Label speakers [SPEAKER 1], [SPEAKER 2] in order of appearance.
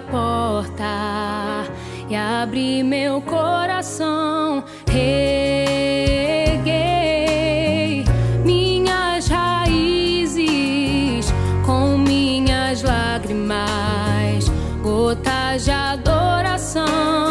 [SPEAKER 1] porta e abri meu coração. Reguei minhas raízes com minhas lágrimas, gotas de adoração.